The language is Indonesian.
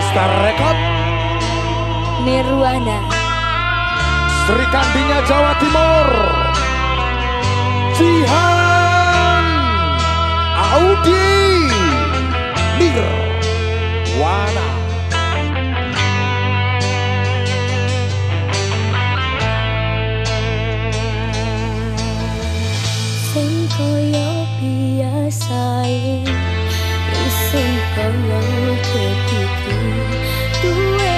Star Record. Nirwana. Sri Kandinya Jawa Timur. Jihan. Audi. Nirwana. Sing koyo sing kono kekiku duwe